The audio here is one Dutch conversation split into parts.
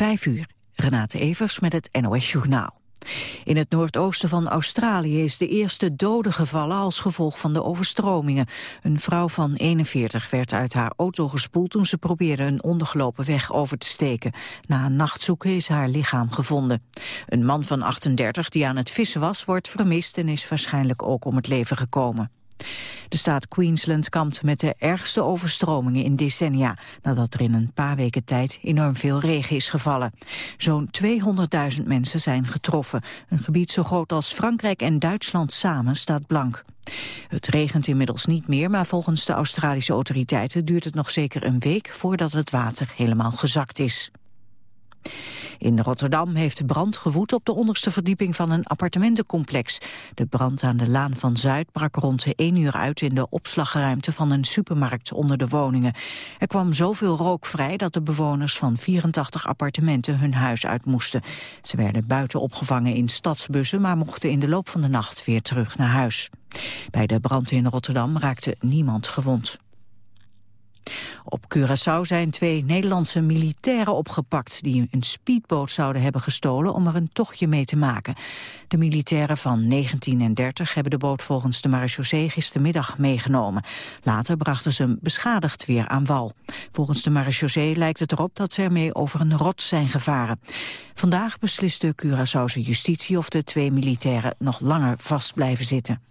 Vijf uur. Renate Evers met het NOS Journaal. In het noordoosten van Australië is de eerste dode gevallen als gevolg van de overstromingen. Een vrouw van 41 werd uit haar auto gespoeld toen ze probeerde een ondergelopen weg over te steken. Na een nachtzoeken is haar lichaam gevonden. Een man van 38 die aan het vissen was, wordt vermist en is waarschijnlijk ook om het leven gekomen. De staat Queensland kampt met de ergste overstromingen in decennia... nadat er in een paar weken tijd enorm veel regen is gevallen. Zo'n 200.000 mensen zijn getroffen. Een gebied zo groot als Frankrijk en Duitsland samen staat blank. Het regent inmiddels niet meer, maar volgens de Australische autoriteiten duurt het nog zeker een week voordat het water helemaal gezakt is. In Rotterdam heeft brand gewoed op de onderste verdieping van een appartementencomplex. De brand aan de Laan van Zuid brak rond 1 uur uit in de opslagruimte van een supermarkt onder de woningen. Er kwam zoveel rook vrij dat de bewoners van 84 appartementen hun huis uit moesten. Ze werden buiten opgevangen in stadsbussen, maar mochten in de loop van de nacht weer terug naar huis. Bij de brand in Rotterdam raakte niemand gewond. Op Curaçao zijn twee Nederlandse militairen opgepakt... die een speedboot zouden hebben gestolen om er een tochtje mee te maken. De militairen van 19 en 30 hebben de boot volgens de marechaussee gistermiddag meegenomen. Later brachten ze hem beschadigd weer aan wal. Volgens de marechaussee lijkt het erop dat ze ermee over een rot zijn gevaren. Vandaag beslist de Curaçaose justitie of de twee militairen nog langer vast blijven zitten.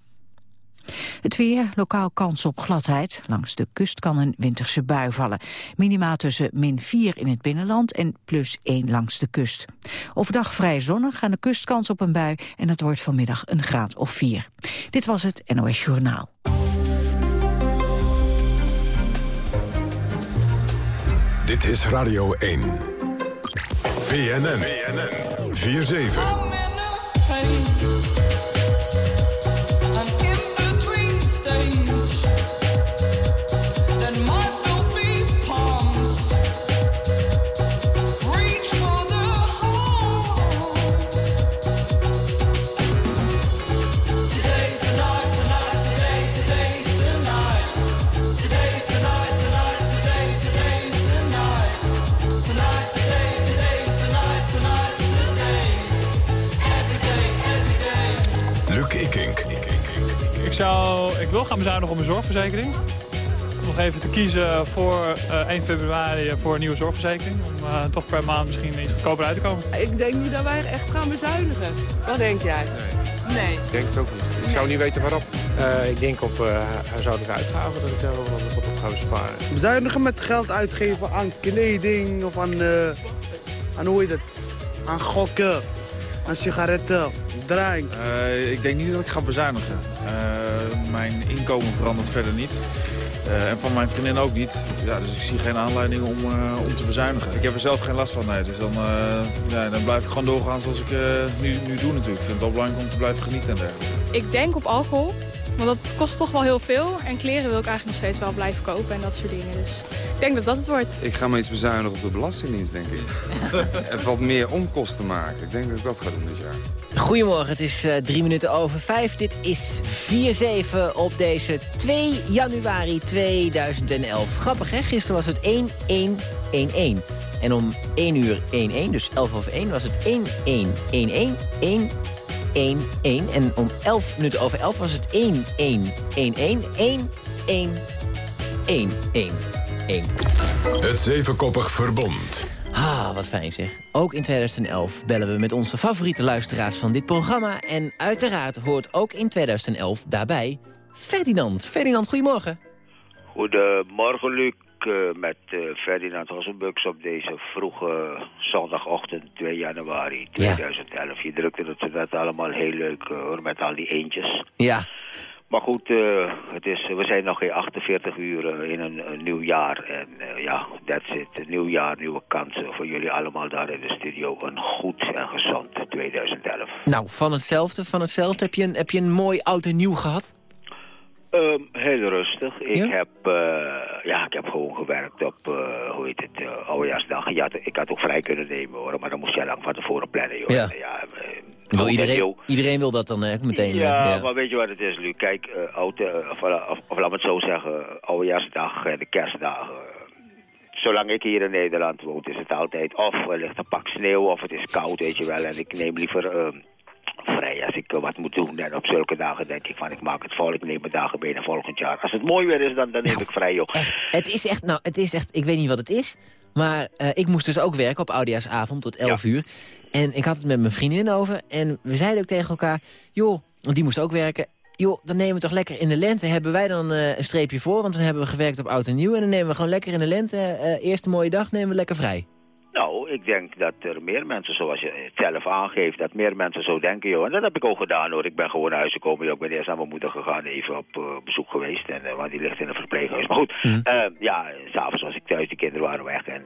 Het weer, lokaal kans op gladheid. Langs de kust kan een winterse bui vallen. Minima tussen min 4 in het binnenland en plus 1 langs de kust. Overdag vrij zonnig, aan de kust kans op een bui... en het wordt vanmiddag een graad of 4. Dit was het NOS Journaal. Dit is Radio 1. BNN. BNN. 4-7. Zou, ik wil gaan bezuinigen op mijn zorgverzekering. Om nog even te kiezen voor uh, eh, 1 februari voor een nieuwe zorgverzekering. Om uh, toch per maand misschien iets goedkoper uit te komen. Ik denk niet dat wij echt gaan bezuinigen. Wat denk jij? Nee. nee. Ik denk het ook niet. Ik zou niet weten waarop. Uh, ik denk op huishoudelijke uitgaven dat ik daar wel wat op ga besparen. Bezuinigen met geld uitgeven aan kleding of aan, aan hoe heet het, aan gokken, aan sigaretten, drank. ik denk niet dat ik ga bezuinigen. Eh, mijn inkomen verandert verder niet. Uh, en van mijn vriendin ook niet. Ja, dus ik zie geen aanleiding om, uh, om te bezuinigen. Ik heb er zelf geen last van. Dus dan, ja, dan blijf ik gewoon doorgaan zoals ik nu, nu doe natuurlijk. Ik vind het wel belangrijk om te blijven genieten en dergelijke. Ik denk op alcohol. Want dat kost toch wel heel veel. En kleren wil ik eigenlijk nog steeds wel blijven kopen en dat soort dingen. Dus denk dat dat het wordt. Ik ga me iets bezuinigen op de Belastingdienst, denk ik. en wat meer onkosten maken. Ik denk dat ik dat ga doen dit jaar. Goedemorgen, het is uh, drie minuten over vijf. Dit is 4-7 op deze 2 januari 2011. Grappig, hè? Gisteren was het 1-1-1-1. En om 1 uur 1-1, dus 11 over 1, was het 1-1-1-1, 1 1 1. En om 11 minuten over 11 was het 1 1 1 1 1 1 1 1 1. Het zevenkoppig verbond. Ah, wat fijn zeg. Ook in 2011 bellen we met onze favoriete luisteraars van dit programma. En uiteraard hoort ook in 2011 daarbij Ferdinand. Ferdinand, goedemorgen. Goedemorgen, Luc. Uh, met uh, Ferdinand Hossenbux op deze vroege zondagochtend 2 januari 2011. Je drukte het net allemaal heel leuk uh, hoor, met al die eentjes. Ja. Maar goed, het is, we zijn nog geen 48 uur in een, nieuw jaar. En ja, that's it. Nieuw jaar, nieuwe kansen voor jullie allemaal daar in de studio. Een goed en gezond 2011. Nou, van hetzelfde, van hetzelfde. Heb je een, heb je een mooi oud en nieuw gehad? Um, heel rustig. Ik, heb, uh, ja, ik heb gewoon gewerkt op, uh, hoe heet het, uh, oudejaarsdag. Ja, ik had ook vrij kunnen nemen hoor, maar dan moest je lang van tevoren plannen. Joh. Ja. ja wil iedereen, iedereen wil dat dan hè, meteen. Ja, ja, maar weet je wat het is, Luc? Kijk, oude, of, of, of, laat me het zo zeggen, oudejaarsdag en de kerstdagen zolang ik hier in Nederland woon, is het altijd of er ligt een pak sneeuw of het is koud, weet je wel. En ik neem liever eh, vrij als ik eh, wat moet doen. En op zulke dagen denk ik van, ik maak het vol, ik neem mijn dagen binnen volgend jaar. Als het mooi weer is, dan, dan neem ik vrij, joh. Echt, het is echt, nou, het is echt, ik weet niet wat het is. Maar eh, ik moest dus ook werken op Oudejaarsavond tot 11 uur. En ik had het met mijn vriendin over. En we zeiden ook tegen elkaar, joh, want die moest ook werken. Joh, dan nemen we toch lekker in de lente. Hebben wij dan eh, een streepje voor, want dan hebben we gewerkt op Oud en Nieuw. En dan nemen we gewoon lekker in de lente, eerste mooie dag, nemen we lekker vrij. Nou, ik denk dat er meer mensen, zoals je het zelf aangeeft, dat meer mensen zo denken, joh. En dat heb ik ook gedaan, hoor. Ik ben gewoon naar huis gekomen. joh. Ik ben eerst naar mijn moeder gegaan, even op eh, bezoek geweest. En, eh, want die ligt in een verpleeghuis. Maar goed, eh, ja, s'avonds was ik thuis, de kinderen waren weg. En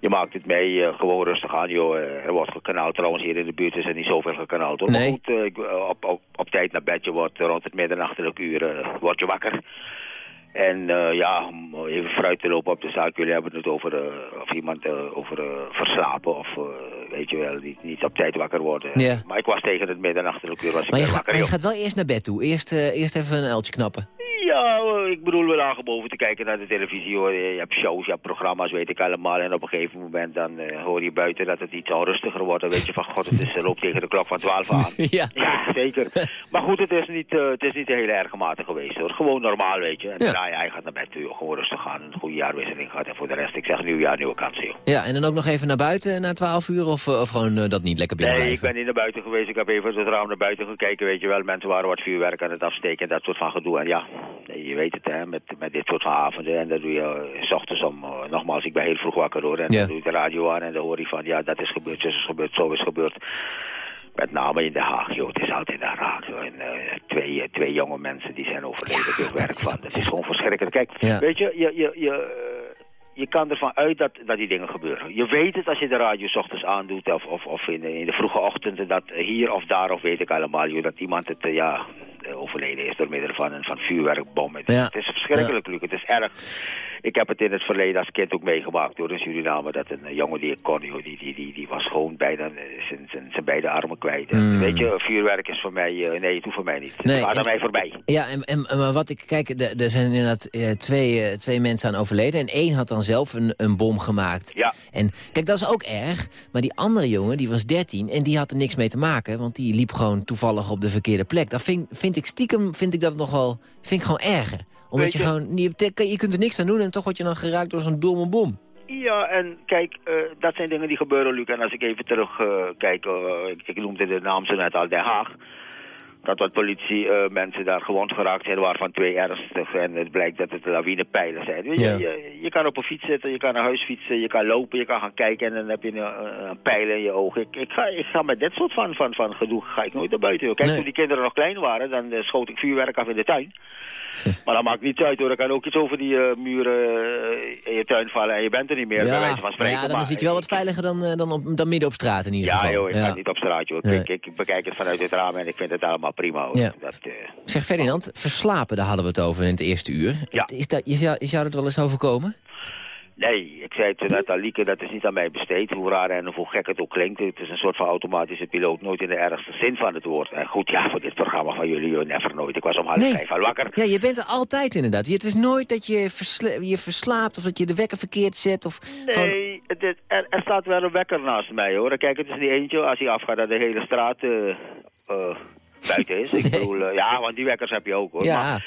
je maakt het mee, gewoon rustig aan, joh. Er wordt gekanaald trouwens hier in de buurt, is er niet zoveel gekanaald, hoor. Maar goed, op, op, op tijd naar bed, je wordt rond het middernachtelijk uur, word je wakker. En eh, ja, om even vooruit te lopen op de zaak. Jullie hebben het over eh, of iemand eh, over verslapen of weet je wel, niet, niet op tijd wakker worden. Ja. Maar ik was tegen het middernachtelijk uur was ik Maar je, weer gaat, wakker. maar je gaat wel eerst naar bed toe. Eerst, eerst even een uiltje knappen. Ja, eh, ik bedoel, we lagen boven te kijken naar de televisie. Hoor. Je hebt shows, je hebt programma's, weet ik allemaal. En op een gegeven moment dan eh, hoor je buiten dat het iets onrustiger wordt. Dan weet je van, god, het is, er loopt tegen de klok van 12 aan. ja. Ja, zeker. maar goed, het is niet, eh, het is niet een hele erge mate geweest hoor. Gewoon normaal, weet je. En Ja. daarna, ja, hij gaat naar bed joh. Gewoon rustig gaan. Een goede jaarwisseling gehad. En voor de rest, ik zeg nieuwjaar, nieuwe kansen, joh. Ja, en dan ook nog even naar buiten na 12 uur of, eh, of gewoon eh, dat niet lekker binnen Nee, ik ben niet naar buiten geweest. Ik heb even het raam naar buiten gekeken, weet je wel. Mensen waren wat vuurwerk aan het afsteken en dat soort van gedoe. En ja, je weet het, hè, met, met dit soort avonden. En dan doe je eh, s ochtends om, eh, nogmaals, ik ben heel vroeg wakker hoor. En Ja. dan doe ik de radio aan en dan hoor je van, ja, dat is gebeurd, zo is gebeurd, zo is gebeurd. Met name in Den Haag, joh. Het is altijd Haag, joh. En eh, twee, twee jonge mensen die zijn overleden door werk van. Dat is gewoon verschrikkelijk. Kijk, Ja. weet je, je, je, je, je kan ervan uit dat, dat die dingen gebeuren. Je weet het als je de radio s ochtends aandoet of, of, of in, de, in de vroege ochtenden dat hier of daar of weet ik allemaal, joh, dat iemand het, eh, ja, eh, overleden is door middel van een van vuurwerkbom. Het, is- Ja. het is verschrikkelijk, Luc. Het is erg. Ik heb het in het verleden als kind ook meegemaakt door in Suriname. Dat een eh, jongen die ik kon, joh, die, die, die, die was gewoon bijna zijn, zijn, zijn beide armen kwijt. En Mm. Weet je, vuurwerk is voor mij, nee, het hoeft voor mij niet. Nee, het gaat aan mij voorbij. Ja, en, en, maar wat ik kijk, er zijn inderdaad twee, twee mensen aan overleden. En één had dan zelf een, een bom gemaakt. Ja. En kijk, dat is ook erg. Maar die andere jongen, die was 13 en die had er niks mee te maken. Want die liep gewoon toevallig op de verkeerde plek. Dat vind, vind ik stiekem, vind ik dat nog wel, vind ik gewoon erger. Omdat je, je- gewoon, je, je kunt er niks aan doen en toch word je dan geraakt door zo'n domme bom. Ja, en kijk, eh, dat zijn dingen die gebeuren, Luc. En als ik even terug eh, kijk, eh, ik, ik noemde de naam zo net al, Den Haag. Dat wat politie eh, mensen daar gewond geraakt zijn, waarvan twee ernstig. En het blijkt dat het lawinepijlen zijn. Weet je, Ja. je, je kan op een fiets zitten, je kan naar huis fietsen, je kan lopen, je kan gaan kijken en dan heb je een, een pijl in je oog. Ik, ik, ga, ik ga met dit soort van, van, van gedoe ga ik nooit naar buiten. Kijk, Nee. toen die kinderen nog klein waren, dan eh, schoot ik vuurwerk af in de tuin. Maar dat maakt niet uit hoor. Er kan ook iets over die eh, muren eh, in je tuin vallen en je bent er niet meer, bij wijze van spreken. ja, dan Maar zit je wel wat veiliger dan, eh, dan, op, dan midden op straat in ieder ja, geval. joh, ik ga niet op straat, joh. Nee. Ik, ik bekijk het vanuit het raam en ik vind het allemaal prima, hoor. Ja. Dat, Zeg Ferdinand, verslapen, daar hadden we het over in het eerste uur. Ja. Is dat, is, jou, is jou dat wel eens overkomen? Nee, ik zei het net al, Lieke, dat is niet aan mij besteed. Hoe raar en hoe gek het ook klinkt. Het is een soort van automatische piloot, nooit in de ergste zin van het woord. En goed, ja, voor dit programma van jullie, never nooit. Ik was om half Nee. vijf al wakker. Ja, je bent er altijd inderdaad. Het is nooit dat je, versla- je verslaapt of dat je de wekker verkeerd zet. Of gewoon... Nee, het is- er, er staat wel een wekker naast mij, hoor. Kijk, het is niet eentje. Als hij afgaat, dat de hele straat eh, eh, buiten is. Ik bedoel, eh, ja, want die wekkers heb je ook, hoor. Ja. Maar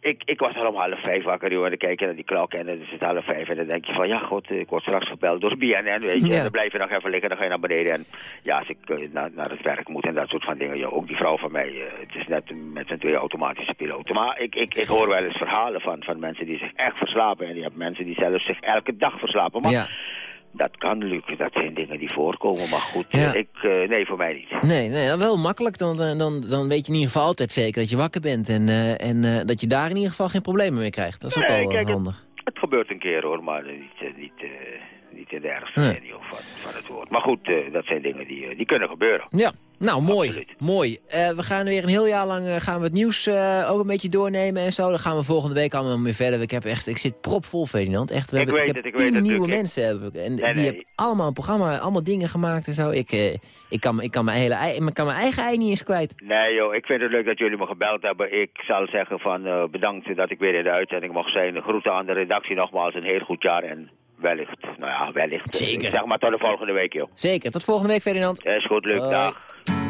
ik, ik was al om half vijf wakker, joh. En dan kijk je naar die klok en dan is het half vijf. En dan denk je van, ja, god, ik word straks gebeld door BNN, weet je. Ja. En dan blijf je nog even liggen, dan ga je naar beneden. En ja, als ik eh, naar, naar het werk moet en dat soort van dingen, joh. Ook die vrouw van mij, eh, het is net met zijn twee automatische piloten. Maar ik, ik, ik hoor wel eens verhalen van, van mensen die zich echt verslapen. En die hebben mensen die zelfs zich elke dag verslapen. Maar Ja. Dat kan, Luc. Dat zijn dingen die voorkomen. Maar goed, Ja. ik, eh, nee, voor mij niet. Nee, nee, dan wel makkelijk. Dan, eh, dan, dan weet je in ieder geval altijd zeker dat je wakker bent. En, eh, en dat je daar in ieder geval geen problemen mee krijgt. Dat is ook wel kijk, het- handig. Het gebeurt een keer hoor, maar niet, niet, niet in de ergste Nee. van, van het woord. Maar goed, dat zijn dingen die, die kunnen gebeuren. Ja, nou mooi. Absoluut. mooi. Eh, we gaan weer een heel jaar lang eh, gaan we het nieuws eh, ook een beetje doornemen en zo. Dan gaan we volgende week allemaal weer verder. Ik, heb echt, ik zit propvol, Ferdinand. Echt, we Ik hebben, weet heb het, ik tien weet het, nieuwe mensen. Heb ik, en Nee, die nee. hebben allemaal een programma, allemaal dingen gemaakt en zo. Ik, ik, kan, ik kan mijn hele ei, ik kan mijn eigen ei niet eens kwijt. Nee joh, ik vind het leuk dat jullie me gebeld hebben. Ik zal zeggen van bedankt dat ik weer in de uitzending mocht zijn. Groeten aan de redactie nogmaals, een heel goed jaar. En wellicht. Nou ja, wellicht. Zeker. Ik zeg maar tot de volgende week, joh. Zeker. Tot volgende week, Ferdinand. Is goed, leuk, Hoi.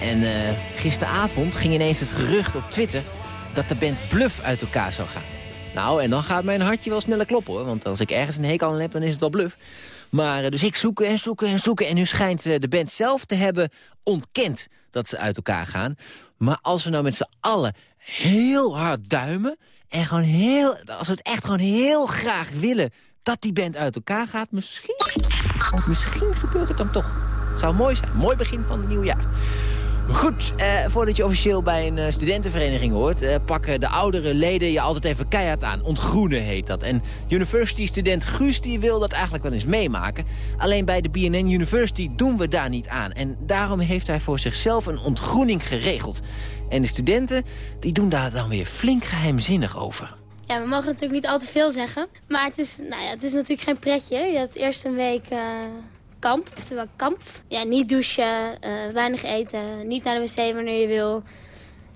En eh, gisteravond ging ineens het gerucht op Twitter... dat de band Bluff uit elkaar zou gaan. Nou, en dan gaat mijn hartje wel sneller kloppen, hoor. Want als ik ergens een hekel aan heb, dan is het wel Bluff. Maar eh, dus ik zoeken en zoeken en zoeken. En nu schijnt eh, de band zelf te hebben ontkend dat ze uit elkaar gaan. Maar als we nou met z'n allen heel hard duimen... en gewoon heel, als we het echt gewoon heel graag willen... dat die band uit elkaar gaat, misschien... misschien gebeurt het dan toch. Zou mooi zijn. Mooi begin van het nieuwe jaar. Goed, eh, voordat je officieel bij een eh, studentenvereniging hoort... eh, pakken de oudere leden je altijd even keihard aan. Ontgroenen heet dat. En university-student Guus die wil dat eigenlijk wel eens meemaken. Alleen bij de BNN University doen we daar niet aan. En daarom heeft hij voor zichzelf een ontgroening geregeld. En de studenten die doen daar dan weer flink geheimzinnig over. Ja, we mogen natuurlijk niet al te veel zeggen. Maar het is, nou ja, het is natuurlijk geen pretje. Je hebt eerst een week eh, kamp, oftewel kamp. Ja, niet douchen, eh, weinig eten, niet naar de wc wanneer je wil.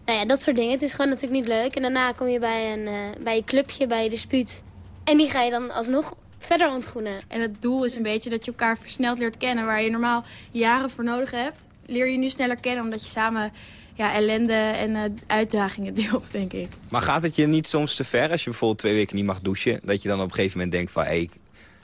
Nou ja, dat soort dingen. Het is gewoon natuurlijk niet leuk. En daarna kom je bij, een, eh, bij je clubje, bij je dispuut. En die ga je dan alsnog verder ontgroenen. En het doel is een beetje dat je elkaar versneld leert kennen. Waar je normaal jaren voor nodig hebt, leer je nu sneller kennen. Omdat je samen ja, ellende en eh, uitdagingen deelt, denk ik. Maar gaat het je niet soms te ver als je bijvoorbeeld twee weken niet mag douchen? Dat je dan op een gegeven moment denkt van... hé,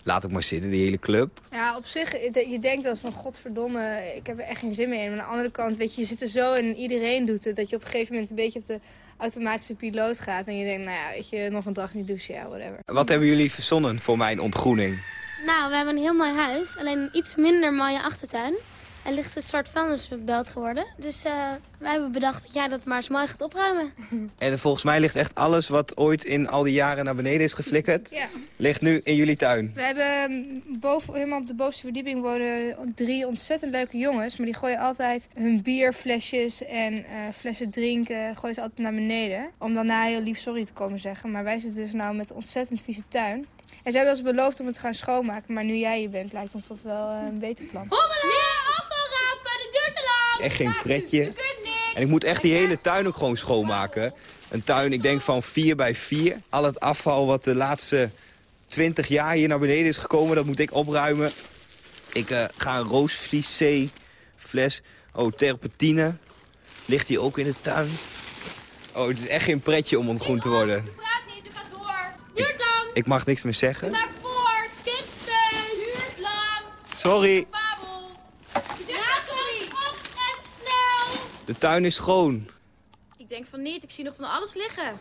laat ook maar zitten, die hele club. Ja, op zich, je denkt wel van godverdomme, ik heb er echt geen zin meer in. Maar aan de andere kant, weet je, je zit er zo en iedereen doet het. Dat je op een gegeven moment een beetje op de automatische piloot gaat. En je denkt, nou ja, weet je, nog een dag niet douchen, ja, whatever. Wat hebben jullie verzonnen voor mijn ontgroening? Nou, we hebben een heel mooi huis. Alleen een iets minder mooie achtertuin. Er ligt een soort vuilnisbelt geworden. Dus uh, wij hebben bedacht dat jij dat maar eens mooi gaat opruimen. En volgens mij ligt echt alles wat ooit in al die jaren naar beneden is geflikkerd... Ja. ligt nu in jullie tuin. We hebben mm, boven, helemaal op de bovenste verdieping wonen drie ontzettend leuke jongens. Maar die gooien altijd hun bierflesjes en uh, flessen drinken gooien ze altijd naar beneden. Om daarna heel lief sorry te komen zeggen. Maar wij zitten dus nou met een ontzettend vieze tuin. En ze hebben ons beloofd om het te gaan schoonmaken. Maar nu jij hier bent, lijkt ons dat wel uh, een beter plan. Is echt geen pretje. En ik moet echt die hele tuin ook gewoon schoonmaken. Een tuin, ik denk van 4 bij 4. Al het afval wat de laatste 20 jaar hier naar beneden is gekomen, dat moet ik opruimen. Ik uh, ga een roosvlies fles. Oh, terpentine. Ligt hier ook in de tuin. Oh, het is echt geen pretje om ontgroend te worden. Je praat niet, je gaat door. Duurt lang. Ik mag niks meer zeggen. Je maakt voort. Skipte, duurt lang. Sorry. De tuin is schoon. Ik denk van niet, ik zie nog van alles liggen.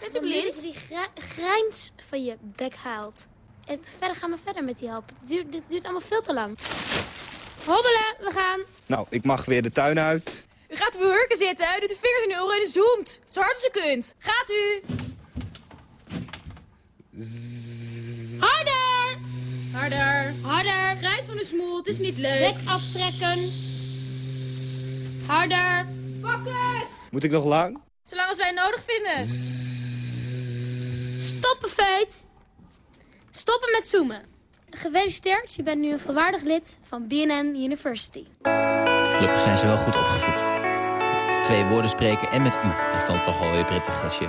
Bent u blind? dat je die grijns van je bek haalt. En verder gaan we verder met die help. Dit duurt, dit duurt allemaal veel te lang. Hobbelen, we gaan. Nou, ik mag weer de tuin uit. U gaat op uw hurken zitten, u doet de vingers in uw oren en u zoomt. Zo hard als u kunt. Gaat u. Harder! Harder. Harder! Grijs van de smoel, het is niet leuk. Bek aftrekken. Harder! Focus! Moet ik nog lang? Zolang als wij het nodig vinden. Stoppen, Feut! Stoppen met zoomen. Gefeliciteerd, je bent nu een volwaardig lid van BNN University. Gelukkig zijn ze wel goed opgevoed. Twee woorden spreken en met u. Dat is dan toch wel weer prettig als je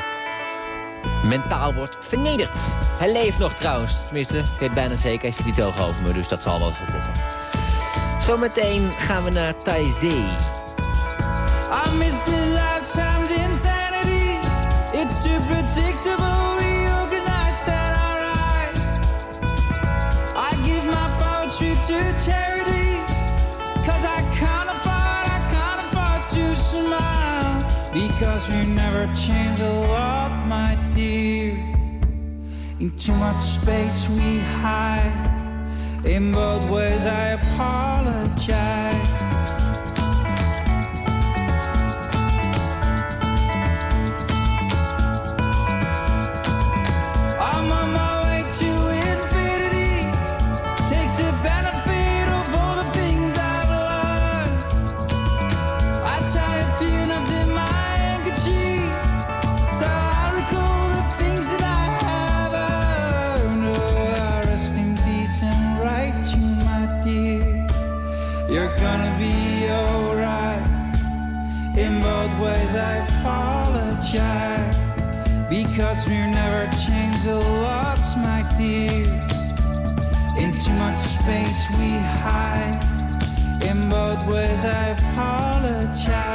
mentaal wordt vernederd. Hij leeft nog trouwens. Tenminste, ik weet bijna zeker. Hij zit niet hoog over me, dus dat zal wel voor kloppen. Zometeen gaan we naar Taizé. I miss the lifetime's insanity. It's too predictable, reorganized and alright. I give my poetry to charity. Cause I can't afford, I can't afford to smile. Because we never change a lot, my dear. In too much space we hide. In both ways I apologize. I apologize.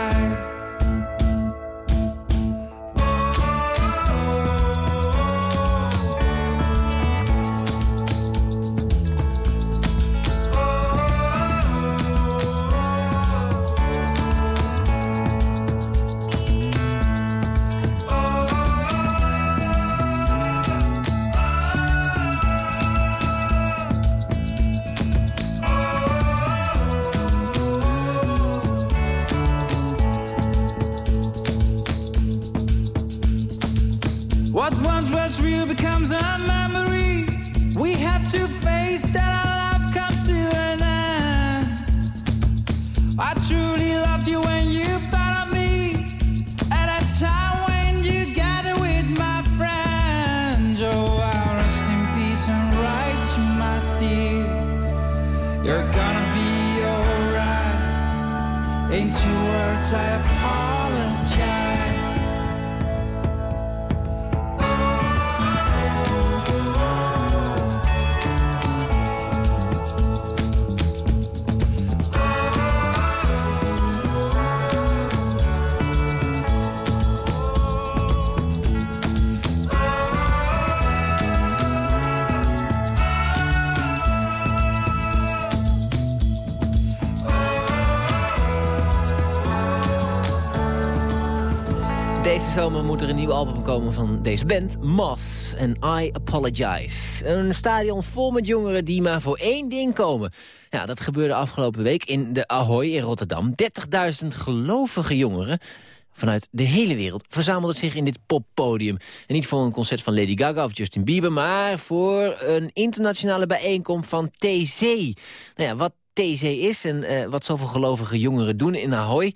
Album komen van deze band, Moss en I Apologize. Een stadion vol met jongeren die maar voor één ding komen. Ja, dat gebeurde afgelopen week in de Ahoy in Rotterdam. 30.000 gelovige jongeren vanuit de hele wereld verzamelden zich in dit poppodium. Niet voor een concert van Lady Gaga of Justin Bieber... maar voor een internationale bijeenkomst van TC. Nou ja, wat TC is en uh, wat zoveel gelovige jongeren doen in Ahoy...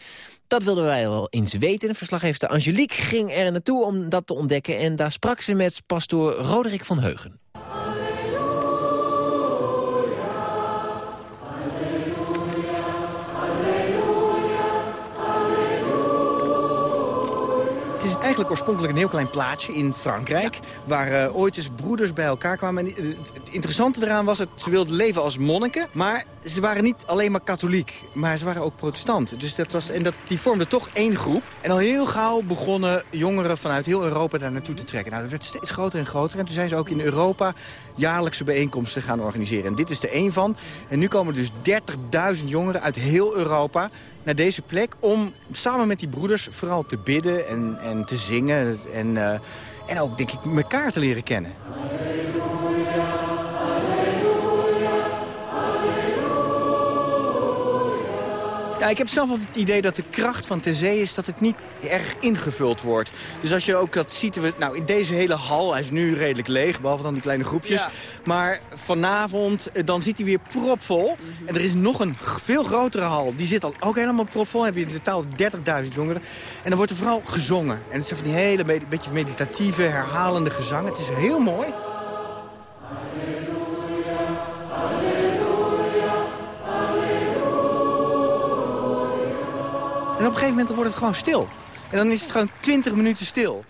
Dat wilden wij wel eens weten. Verslaggever Angelique ging er naartoe om dat te ontdekken... en daar sprak ze met pastoor Roderick van Heugen. Eigenlijk oorspronkelijk een heel klein plaatsje in Frankrijk... waar uh, ooit eens broeders bij elkaar kwamen. En het interessante eraan was dat ze wilden leven als monniken... maar ze waren niet alleen maar katholiek, maar ze waren ook protestant. Dus dat was, en dat, die vormden toch één groep. En al heel gauw begonnen jongeren vanuit heel Europa daar naartoe te trekken. Nou, dat werd steeds groter en groter. En toen zijn ze ook in Europa jaarlijkse bijeenkomsten gaan organiseren. En dit is er één van. En nu komen dus 30.000 jongeren uit heel Europa naar deze plek... om samen met die broeders vooral te bidden en, en te zingen. En, uh, en ook, denk ik, elkaar te leren kennen. Ja, ik heb zelf altijd het idee dat de kracht van TC is dat het niet erg ingevuld wordt. Dus als je ook dat ziet, we, nou in deze hele hal, hij is nu redelijk leeg, behalve dan die kleine groepjes. Ja. Maar vanavond, dan zit hij weer propvol. Mm -hmm. En er is nog een veel grotere hal, die zit dan ook helemaal propvol. Dan heb je in totaal 30.000 jongeren. En dan wordt er vooral gezongen. En het zijn van die hele beetje meditatieve, herhalende gezangen. Het is heel mooi. En op een gegeven moment wordt het gewoon stil. En dan is het gewoon 20 minuten stil.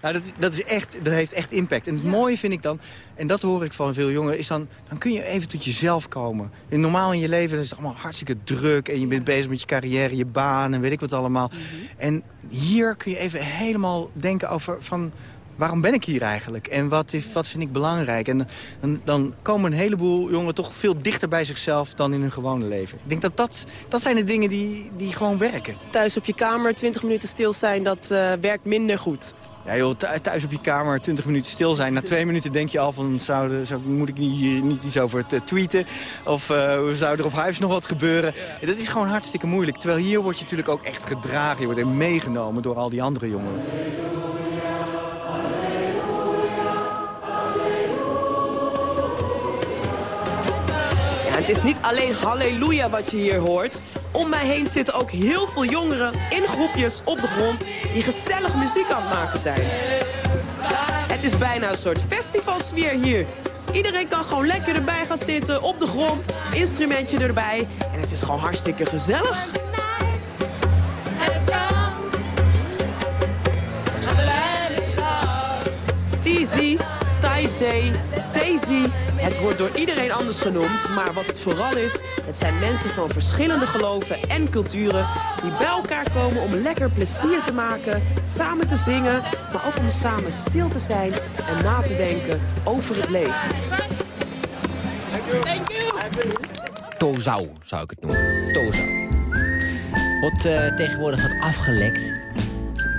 Nou, dat, dat, is echt, dat heeft echt impact. En het mooie vind ik dan, en dat hoor ik van veel jongeren... is dan, dan kun je even tot jezelf komen. En normaal in je leven is het allemaal hartstikke druk... en je bent bezig met je carrière, je baan en weet ik wat allemaal. Mm -hmm. En hier kun je even helemaal denken over... van waarom ben ik hier eigenlijk? En wat, is, wat vind ik belangrijk? En dan, dan, komen een heleboel jongeren toch veel dichter bij zichzelf dan in hun gewone leven. Ik denk dat dat, dat zijn de dingen die, die gewoon werken. Thuis op je kamer 20 minuten stil zijn, dat uh, werkt minder goed. Ja joh, thuis op je kamer 20 minuten stil zijn. Na twee minuten denk je al van, zou, zou, moet ik hier niet iets over te tweeten? Of uh, zou er op huis nog wat gebeuren? Dat is gewoon hartstikke moeilijk. Terwijl hier word je natuurlijk ook echt gedragen. Je wordt er meegenomen door al die andere jongeren. Het is niet alleen halleluja wat je hier hoort. Om mij heen zitten ook heel veel jongeren in groepjes op de grond... die gezellig muziek aan het maken zijn. Het is bijna een soort festivalsfeer hier. Iedereen kan gewoon lekker erbij gaan zitten, op de grond, instrumentje erbij. En het is gewoon hartstikke gezellig. TZ, Taizé, Daisy. Het wordt door iedereen anders genoemd, maar wat het vooral is... het zijn mensen van verschillende geloven en culturen... die bij elkaar komen om lekker plezier te maken, samen te zingen... maar ook om samen stil te zijn en na te denken over het leven. Tozau, zou ik het noemen. Tozau. Wordt uh, tegenwoordig wat afgelekt.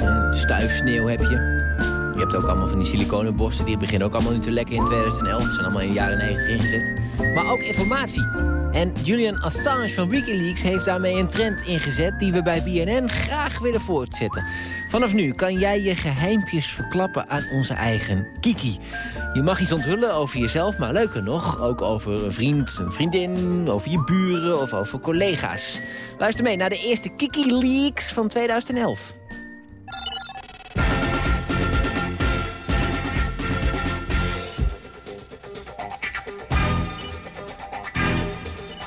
Uh, stuifsneeuw heb je. Je hebt ook allemaal van die siliconenborsten. Die beginnen ook allemaal nu te lekken in 2011. Ze zijn allemaal in de jaren 90 ingezet. Maar ook informatie. En Julian Assange van Wikileaks heeft daarmee een trend ingezet... die we bij BNN graag willen voortzetten. Vanaf nu kan jij je geheimpjes verklappen aan onze eigen Kiki. Je mag iets onthullen over jezelf, maar leuker nog... ook over een vriend, een vriendin, over je buren of over collega's. Luister mee naar de eerste Kiki Leaks van 2011.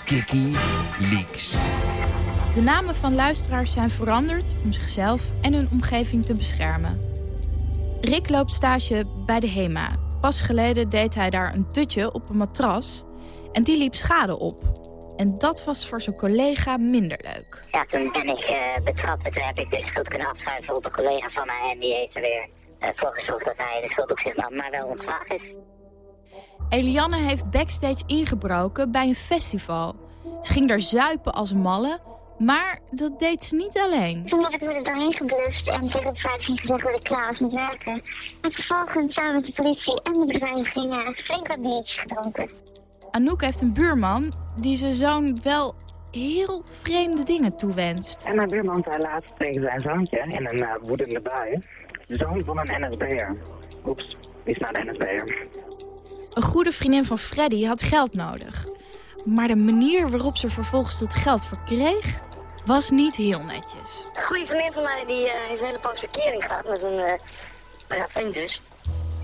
Kiki Leaks. De namen van luisteraars zijn veranderd om zichzelf en hun omgeving te beschermen. Rick loopt stage bij de HEMA. Pas geleden deed hij daar een tutje op een matras en die liep schade op. En dat was voor zijn collega minder leuk. Ja, toen ben ik uh, betrapt en toen heb ik de schuld kunnen afschuiven op een collega van mij. En die heeft er weer uh, voor gezorgd dat hij de schuld op zich nam, maar wel ontslagen is. Eliane heeft backstage ingebroken bij een festival. Ze ging daar zuipen als malle, Maar dat deed ze niet alleen. Toen heb ik me er doorheen geblust en tegen de veiliging gezegd dat ik klaar was met werken. En vervolgens samen met de politie en de beveiliging eh, flink wat biertjes gedronken. Anouk heeft een buurman die zijn zoon wel heel vreemde dingen toewenst. En mijn buurman zei laatst tegen zijn zoontje in een uh, woedende bui. De zoon van een NSB'er. Oeps, is naar de NSB'er. Een goede vriendin van Freddy had geld nodig. Maar de manier waarop ze vervolgens dat geld verkreeg, was niet heel netjes. Een goede vriendin van mij die uh, heeft een hele poos verkering gehad met een uh, vriend dus.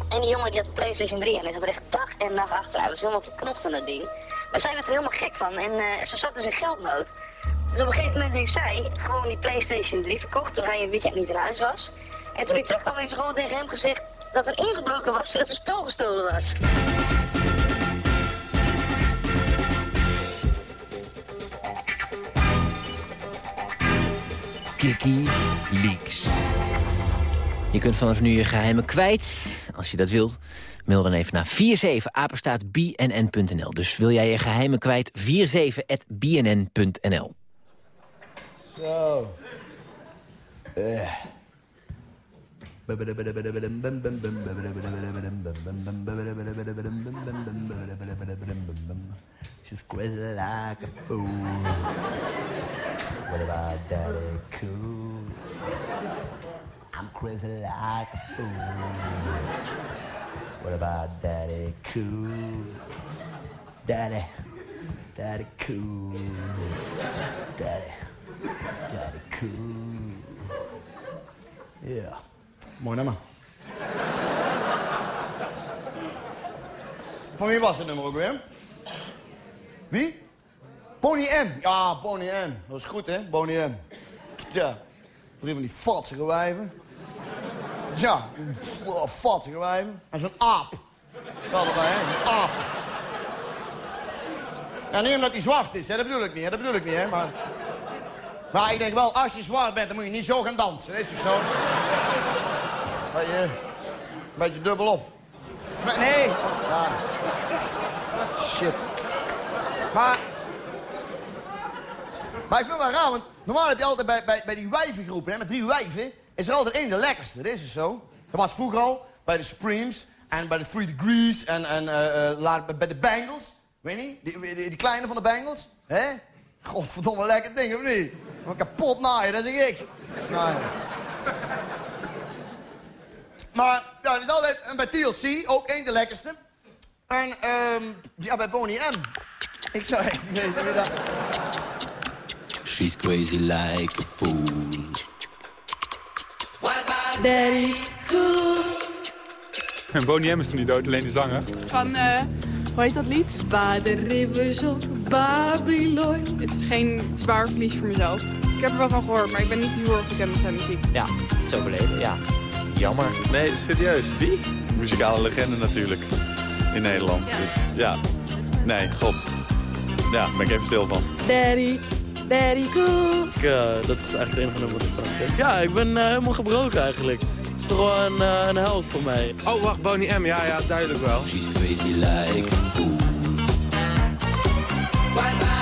En die jongen die had Playstation 3 en is er echt dag en nacht achter. Hij was helemaal verknocht van dat ding. Maar zij werd er helemaal gek van en uh, ze zat dus in geldnood. Dus op een gegeven moment heeft zij gewoon die Playstation 3 verkocht toen hij een weekend niet in huis was. En toen hij terugkwam heeft ze gewoon tegen hem gezegd dat er ingebroken was, dat er spel gestolen was. Kiki Leaks. Je kunt vanaf nu je geheimen kwijt, als je dat wilt. Mail dan even naar 47apenstaatbnn.nl. Dus wil jij je geheimen kwijt, 47.bnn.nl. Zo. Uh. She's crazy like a fool. What about daddy cool? I'm crazy like a fool. What about daddy cool? Daddy, daddy cool. Daddy, daddy cool. Yeah. Mooi nummer. Van wie was het nummer ook weer? Wie? Pony M. Ja, Pony M. Dat is goed, hè? Pony M. Ja. Drie van die vatsige wijven. Ja, vatsige wijven. En zo'n aap. Dat erbij, hè? Een aap. Ja, niet omdat hij zwart is, dat bedoel ik niet, dat bedoel ik niet, hè? Maar, maar ik denk wel, als je zwart bent, dan moet je niet zo gaan dansen, dat is toch zo? Een beetje dubbel op. Nee. Ja. Shit. Maar... Maar ik vind het wel raar, want normaal heb je altijd bij, bij, bij die wijvengroepen, hè, met drie wijven, is er altijd één de lekkerste. Dat is dus zo. Dat was vroeger al bij de Supremes en bij de Three Degrees en, en uh, uh, bij de Bengals. Weet je niet? Die, die, die, kleine van de Bengals. Hè? Godverdomme lekker ding, of niet? Maar kapot naaien, dat zeg ik. Nou, ja. Maar ja, dat is altijd, en bij TLC ook één de lekkerste. En um, ja, bij Bonnie M. Ik zou echt weten dat... She's crazy like a fool. Daddy cool. En Bonnie M is toen niet dood, alleen die zanger. Van, uh, hoe heet dat lied? By the rivers of Babylon. Het is geen zwaar verlies voor mezelf. Ik heb er wel van gehoord, maar ik ben niet heel erg bekend met zijn muziek. Ja, het is overleden, ja. Jammer. Nee, serieus. Wie? Muzikale legende natuurlijk. In Nederland. Ja. Dus ja. Nee, god. Ja, daar ben ik even stil van. Daddy, daddy cool. Ik, uh, dat is eigenlijk het enige nummer wat ik van heb. Ja, ik ben uh, helemaal gebroken eigenlijk. Het is toch wel een, uh, een held voor mij. Oh, wacht, Bonnie M. Ja, ja, duidelijk wel. She's crazy like a fool. crazy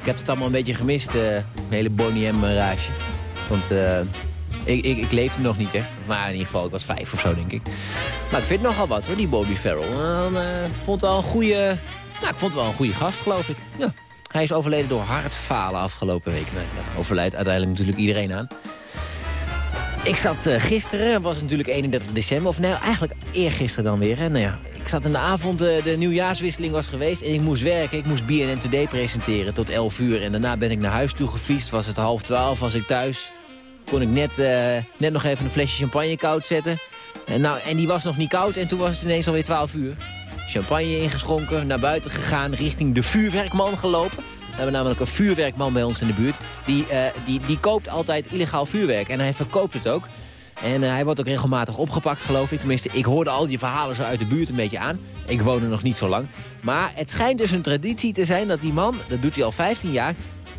Ik heb het allemaal een beetje gemist, eh mijn hele Bonnie M rage. Want eh, ik, ik, ik leefde nog niet echt. Maar in ieder geval, ik was vijf of zo, denk ik. Maar ik vind nogal wat hoor, die Bobby Farrell. Eh, eh, vond wel een goede... Nou, ik vond wel een goede gast, geloof ik. Ja. Hij is overleden door hartfalen afgelopen week. Nee, daar overlijdt uiteindelijk natuurlijk iedereen aan. Ik zat eh, gisteren, was natuurlijk 31 december, of nou eigenlijk eergisteren dan weer. Hè. Nou ja, ik zat in de avond, eh, de nieuwjaarswisseling was geweest en ik moest werken. Ik moest BNN Today presenteren tot 11 uur. En daarna ben ik naar huis toe gefietst, was het half 12, was ik thuis. Kon ik net, eh, net nog even een flesje champagne koud zetten. En, nou, en die was nog niet koud en toen was het ineens alweer 12 uur. Champagne ingeschonken, naar buiten gegaan, richting de vuurwerkman gelopen. We hebben namelijk een vuurwerkman bij ons in de buurt. Die, eh, die, die koopt altijd illegaal vuurwerk. En hij verkoopt het ook. En eh, hij wordt ook regelmatig opgepakt, geloof ik. Tenminste, ik hoorde al die verhalen zo uit de buurt een beetje aan. Ik woon er nog niet zo lang. Maar het schijnt dus een traditie te zijn dat die man, dat doet hij al 15 jaar...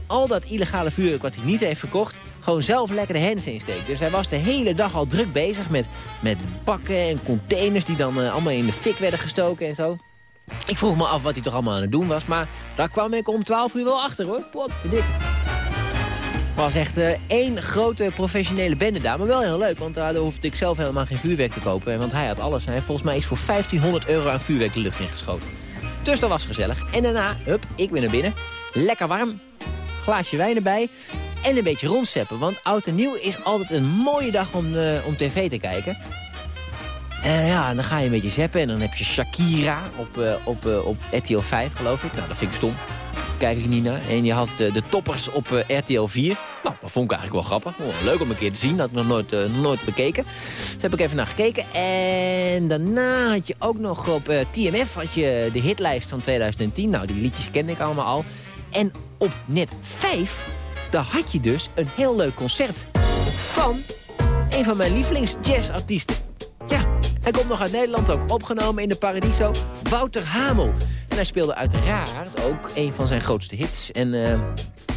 al dat illegale vuurwerk wat hij niet heeft verkocht... gewoon zelf lekker de hens insteekt. Dus hij was de hele dag al druk bezig met, met bakken en containers... die dan eh, allemaal in de fik werden gestoken en zo. Ik vroeg me af wat hij toch allemaal aan het doen was. Maar daar kwam ik om 12 uur wel achter hoor. Pot, dik. was echt eh, één grote professionele bende daar. Maar wel heel leuk, want daar hoefde ik zelf helemaal geen vuurwerk te kopen. Want hij had alles. Hij volgens mij iets voor 1500 euro aan vuurwerk de lucht ingeschoten. Dus dat was gezellig. En daarna, hup, ik ben naar binnen. Lekker warm. Glaasje wijn erbij. En een beetje rondzeppen. Want oud en nieuw is altijd een mooie dag om, eh, om tv te kijken. En ja, dan ga je een beetje zappen en dan heb je Shakira op, eh, op, eh, op RTL 5, geloof ik. Nou, dat vind ik stom. Kijk ik niet naar. En je had eh, de toppers op eh, RTL 4. Nou, dat vond ik eigenlijk wel grappig. Oh, leuk om een keer te zien. Dat had ik nog nooit, eh, nooit bekeken. Dus heb ik even naar gekeken. En daarna had je ook nog op eh, TMF had je de hitlijst van 2010. Nou, die liedjes kende ik allemaal al. En op net 5, daar had je dus een heel leuk concert. Van een van mijn lievelings jazzartiesten. Ja, hij komt nog uit Nederland, ook opgenomen in de Paradiso. Wouter Hamel. En hij speelde uiteraard ook een van zijn grootste hits. En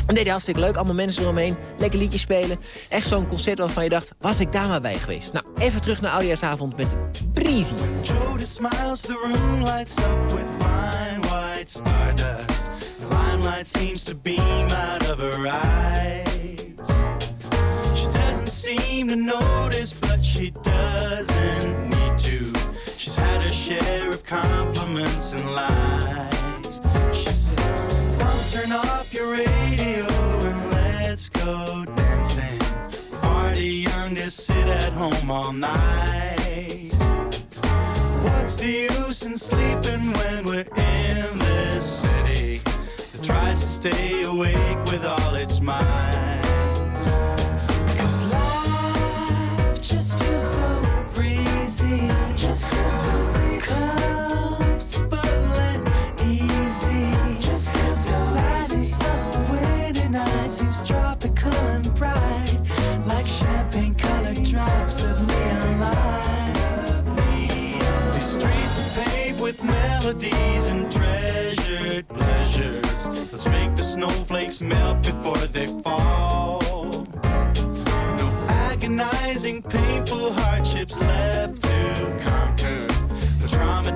en deed hij hartstikke leuk. Allemaal mensen eromheen. Lekker liedjes spelen. Echt zo'n concert waarvan je dacht, was ik daar maar bij geweest? Nou, even terug naar Oudejaarsavond met Breezy. Jody smiles, the room lights up with fine white stardust. The limelight seems to beam out of her eyes. She doesn't seem to notice, but she doesn't. She's had her share of compliments and lies. She says, Mom, turn off your radio and let's go dancing. Far too young to sit at home all night. What's the use in sleeping when we're in this city that tries to stay awake with all its might? Melodies and treasured pleasures. Let's make the snowflakes melt before they fall. No agonizing, painful hardships left to conquer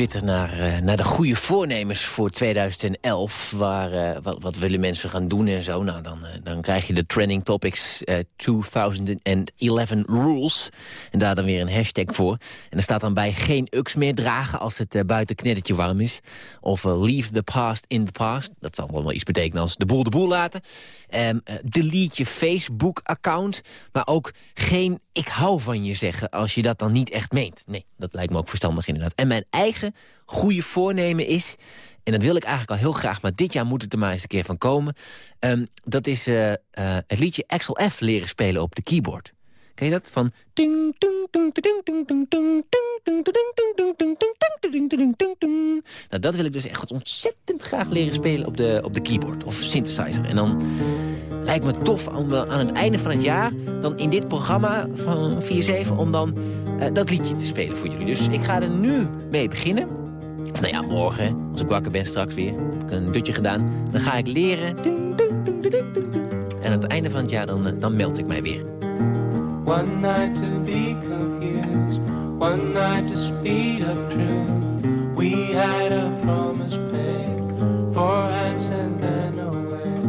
Twitter naar, eh, naar de goede voornemens voor 2011. Waar, eh, wat, wat willen mensen gaan doen en zo. Nou, dan, eh, dan krijg je de trending topics eh, 2011 rules. En daar dan weer een hashtag voor. En er staat dan bij geen ux meer dragen als het eh, buiten knettertje warm is. Of eh, leave the past in the past. Dat zal wel iets betekenen als de boel de boel laten. Eh, delete je Facebook-account. Maar ook geen ik hou van je zeggen als je dat dan niet echt meent. Nee, dat lijkt me ook verstandig inderdaad. En mijn eigen goede voornemen is en dat wil ik eigenlijk al heel graag... maar dit jaar moet het er maar eens een keer van komen. Dat is het liedje Axel F leren spelen op de keyboard. Ken je dat? Van... Nou, dat wil ik dus echt ontzettend graag leren spelen op de, op de keyboard of synthesizer. En dan lijkt me tof om aan het einde van het jaar... dan in dit programma van 4-7 om dan dat liedje te spelen voor jullie. Dus ik ga er nu mee beginnen... Nou ja, morgen, als ik wakker ben straks weer. Heb ik een dutje gedaan. Dan ga ik leren. En aan het einde van het jaar dan, eh, dan meld ik mij weer. One night to be confused, one night to speed up truth. We had a promise made, four hands and then away,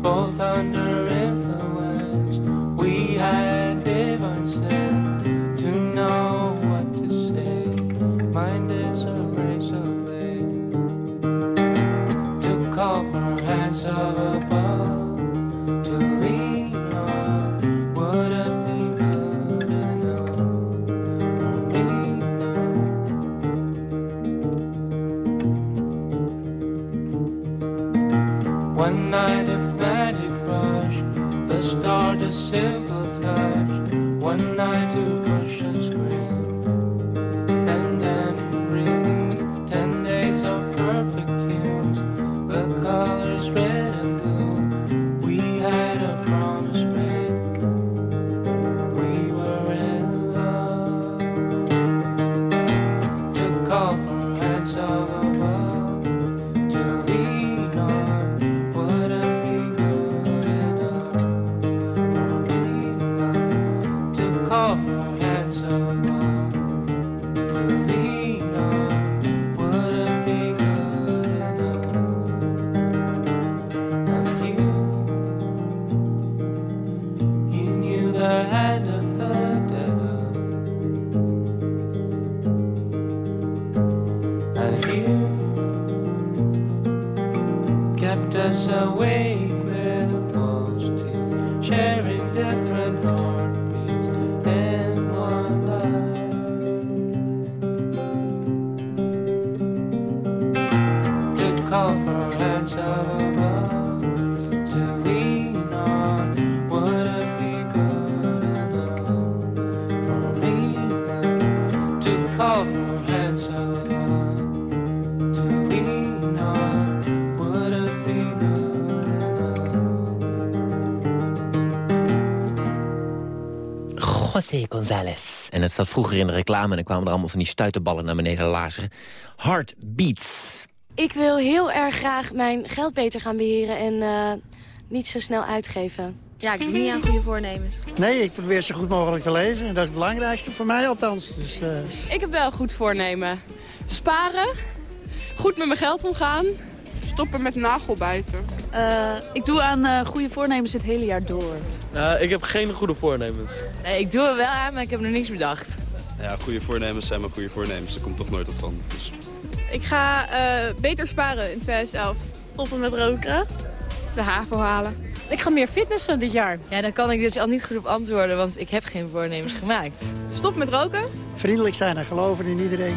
both under influence. We had simple touch. One night to het zat vroeger in de reclame en dan kwamen er allemaal van die stuiterballen naar beneden lazeren. Heartbeats. Ik wil heel erg graag mijn geld beter gaan beheren en eh, niet zo snel uitgeven. Ja, ik doe niet aan goede voornemens. Nee, ik probeer zo goed mogelijk te leven. En dat is het belangrijkste voor mij althans. Dus, eh, Ik heb wel goed voornemen. Sparen, goed met mijn geld omgaan, stoppen met nagelbijten. Eh, ik doe aan eh, goede voornemens het hele jaar door. ik heb geen goede voornemens. Nee, ik doe er wel aan, maar ik heb nog niks bedacht. Ja, goede voornemens zijn maar goede voornemens. Dat komt toch nooit tot van. Dus Ik ga eh, beter sparen in 2011. Stoppen met roken. De HAVO halen. Ik ga meer fitnessen dit jaar. Ja, daar kan ik dus al niet goed op antwoorden, want ik heb geen voornemens gemaakt. Stop met roken. vriendelijk zijn en geloven in iedereen.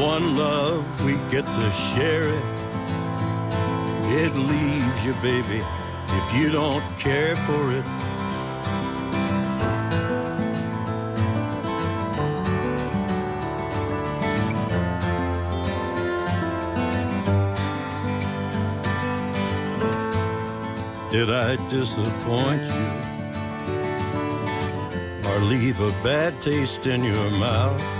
One love, we get to share it. It leaves you, baby, if you don't care for it. Did I disappoint you? Or leave a bad taste in your mouth?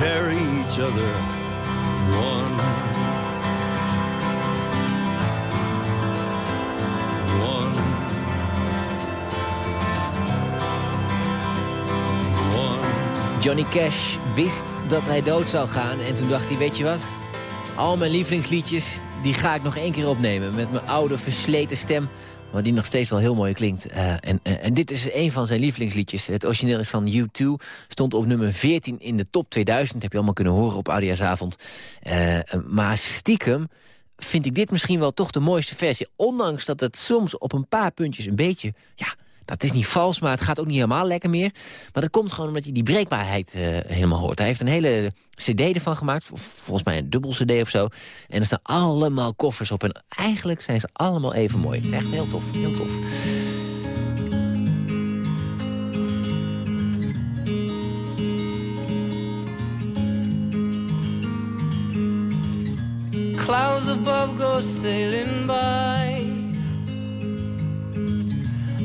carry each other. One. One. Johnny Cash wist dat hij dood zou gaan. En toen dacht hij, weet je wat? Al mijn lievelingsliedjes, die ga ik nog één keer opnemen. Met mijn oude, versleten stem maar die nog steeds wel heel mooi klinkt. Eh, en, en, dit is een van zijn lievelingsliedjes. Het origineel is van U2. Stond op nummer 14 in de top 2000. Heb je allemaal kunnen horen op Oudejaarsavond. Eh, maar stiekem vind ik dit misschien wel toch de mooiste versie. Ondanks dat het soms op een paar puntjes een beetje... Ja, dat is niet vals, maar het gaat ook niet helemaal lekker meer. Maar dat komt gewoon omdat je die breekbaarheid eh, helemaal hoort. Hij heeft een hele cd ervan gemaakt, volgens mij een dubbel cd of zo. En er staan allemaal koffers op. En eigenlijk zijn ze allemaal even mooi. Het is echt heel tof, heel tof. Clouds above go sailing by.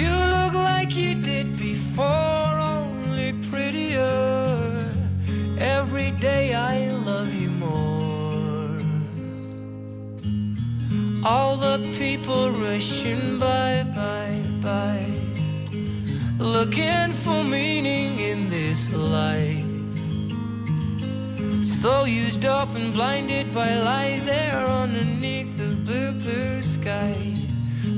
You look like you did before, only prettier. Every day I love you more. All the people rushing by, by, by, looking for meaning in this life. So used up and blinded by lies there underneath the blue, blue sky.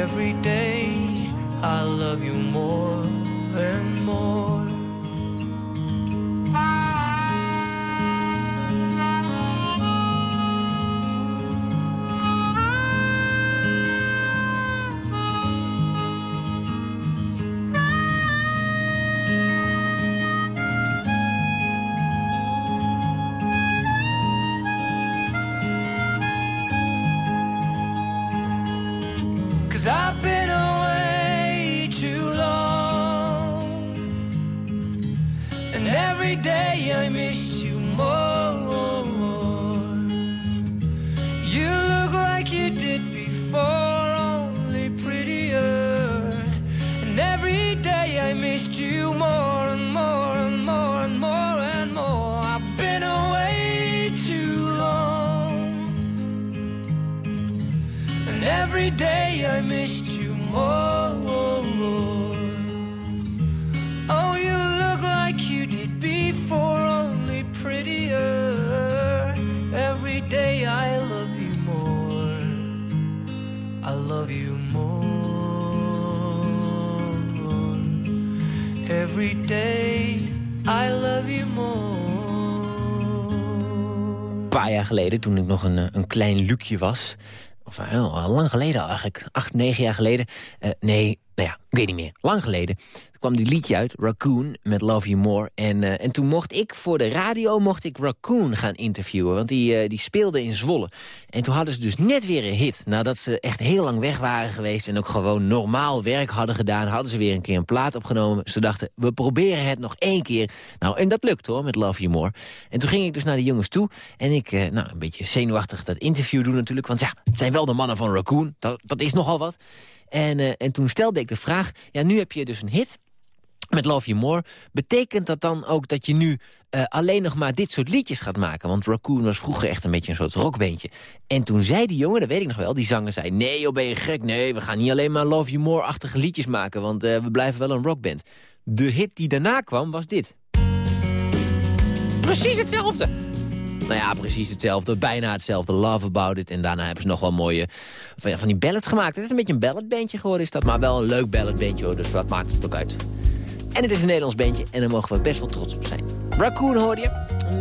Every day I love you more you more. Every day I love you more. Een paar jaar geleden, toen ik nog een, eh, een klein Luukje was... of eh, al lang geleden eigenlijk, acht, negen jaar geleden... eh, nee, nou ja, ik weet niet meer, lang geleden... kwam die liedje uit, Raccoon, met Love You More. En, eh, en toen mocht ik voor de radio mocht ik Raccoon gaan interviewen. Want die, eh, die speelde in Zwolle. En toen hadden ze dus net weer een hit. Nadat ze echt heel lang weg waren geweest... en ook gewoon normaal werk hadden gedaan... hadden ze weer een keer een plaat opgenomen. Ze dachten, we proberen het nog één keer. Nou, en dat lukt hoor, met Love You More. En toen ging ik dus naar de jongens toe. En ik, eh, nou, een beetje zenuwachtig dat interview doen natuurlijk. Want ja, het zijn wel de mannen van Raccoon. Dat, dat is nogal wat. En, eh, en toen stelde ik de vraag... ja, nu heb je dus een hit met Love You More. Betekent dat dan ook dat je nu eh, alleen nog maar dit soort liedjes gaat maken? Want Raccoon was vroeger echt een beetje een soort rockbeentje. En toen zei die jongen, dat weet ik nog wel, die zanger zei... nee joh, ben je gek? Nee, we gaan niet alleen maar Love You More-achtige liedjes maken... want eh, we blijven wel een rockband. De hit die daarna kwam was dit. Precies hetzelfde. Nou ja, precies hetzelfde. Bijna hetzelfde. Love About It. En daarna hebben ze nog wel mooie van, die ballads gemaakt. Het is een beetje een balladbandje geworden is dat. Maar wel een leuk balladbandje hoor. Dus dat maakt het ook uit. En het is een Nederlands bandje. En daar mogen we best wel trots op zijn. Raccoon hoor je.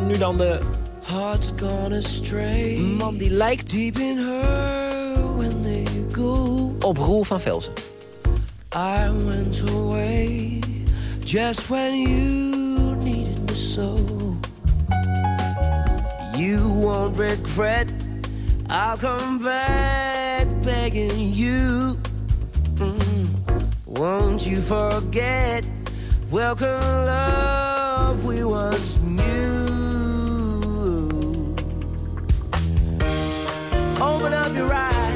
Nu dan de... Heart's gone astray. Man die lijkt... Deep in her when they go. op Roel van Velsen. I went away just when you needed me so. You won't regret, I'll come back begging you. Mm. Won't you forget, welcome love we once knew. Open up your eyes,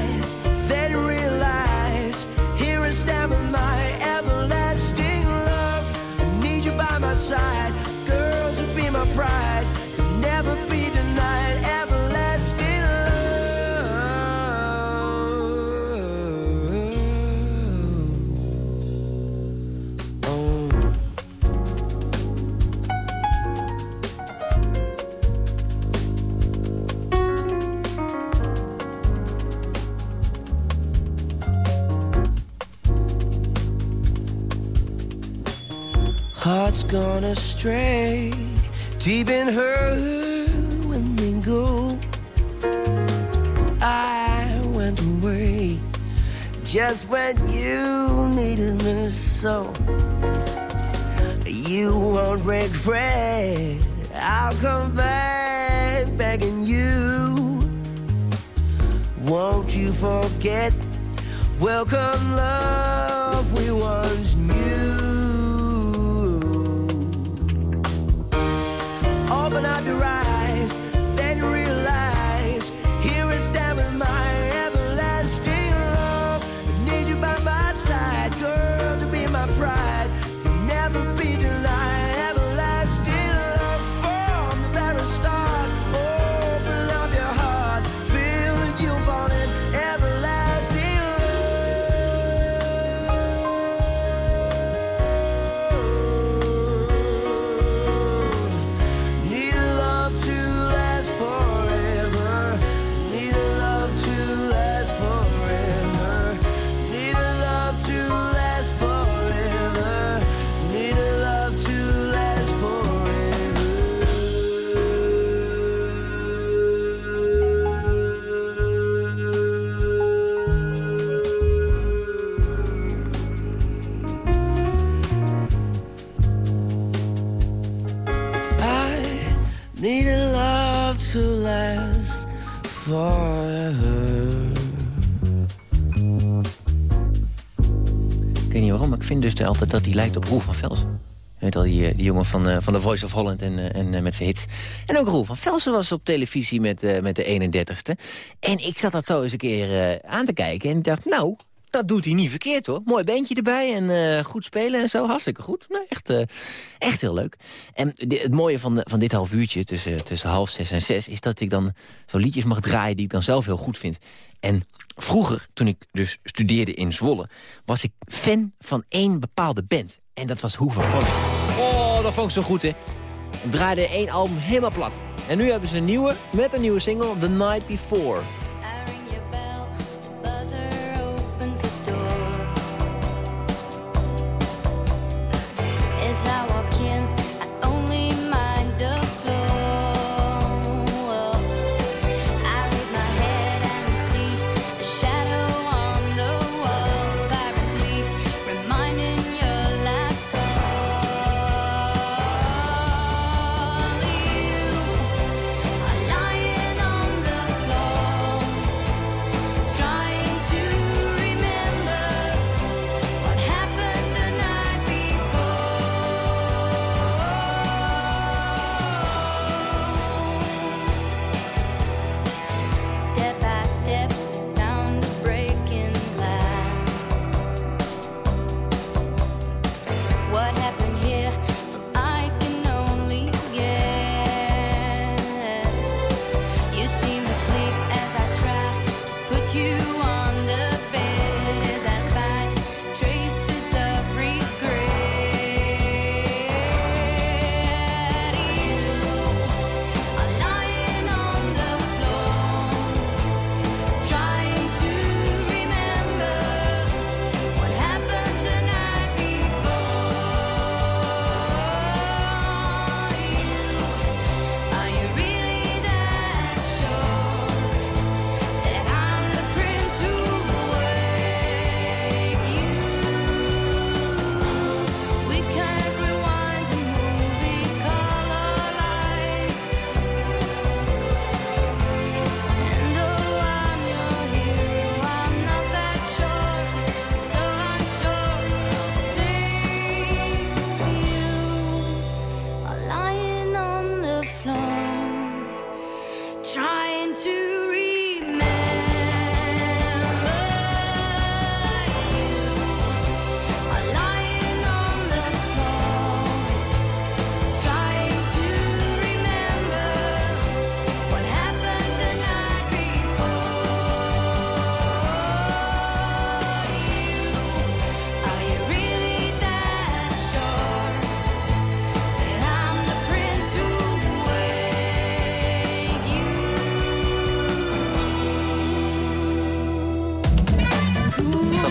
gone astray, deep in her go. I went away just when you needed me so. You won't regret, I'll come back begging you. Won't you forget? Welcome love Open up your eyes, altijd dat hij lijkt op Roel van Velsen. Weet al, die, eh, die jongen van, eh, van The Voice of Holland en, eh, en met zijn hits. En ook Roel van Velsen was op televisie met, met de 31ste. En ik zat dat zo eens een keer aan te kijken en dacht, nou, dat doet hij niet verkeerd hoor. Mooi beentje erbij en goed spelen en zo, hartstikke goed. Nou, echt, echt heel leuk. En het mooie van, van dit half uurtje tussen, tussen half zes en zes... is dat ik dan zo liedjes mag draaien die ik dan zelf heel goed vind. En vroeger, toen ik dus studeerde in Zwolle... was ik fan van één bepaalde band. En dat was Hoover Phonics. Oh, dat vond ik zo goed, hè. Draaide één album helemaal plat. En nu hebben ze een nieuwe, met een nieuwe single, The Night Before.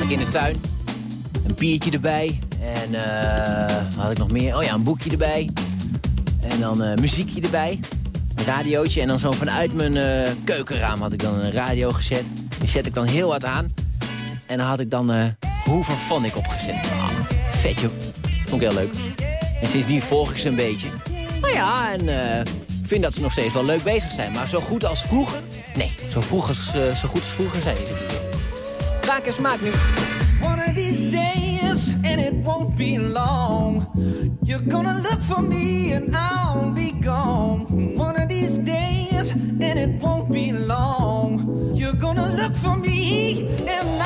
In de tuin. Een biertje erbij. En wat had ik nog meer? Oh ja, een boekje erbij. En dan eh, muziekje erbij. Een radiootje. En dan zo vanuit mijn eh, keukenraam had ik dan een radio gezet. Die zet ik dan heel hard aan. En dan had ik dan eh Hoover Phonic opgezet. Ah, vet joh. Vond ik heel leuk. En sindsdien volg ik ze een beetje. Nou ja, en ik vind dat ze nog steeds wel leuk bezig zijn. Maar zo goed als vroeger? Nee, zo, vroeg als, zo goed als vroeger zijn ze meer. Kraak en. One of these days, and it won't be long. You're gonna look for me, and I'll be gone. One of these days, and it won't be long. You're gonna look for me, and I'll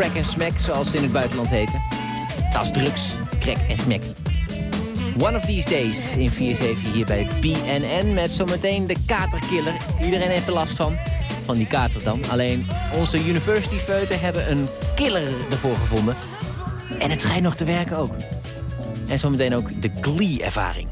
crack en smack, zoals ze in het buitenland heten. Dat is drugs, crack en smack. One of these days in 4-7 hier bij BNN met zometeen de katerkiller. Iedereen heeft er last van, van die kater dan. Alleen onze university feuten hebben een killer ervoor gevonden. En het schijnt nog te werken ook. En zometeen ook de Glee-ervaring.